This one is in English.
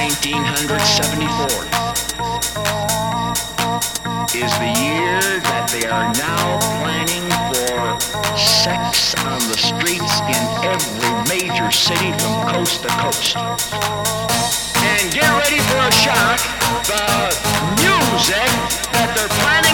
1974 is the year that they are now planning for sex on the streets in every major city from coast to coast. And get ready for a shock. The music that they're planning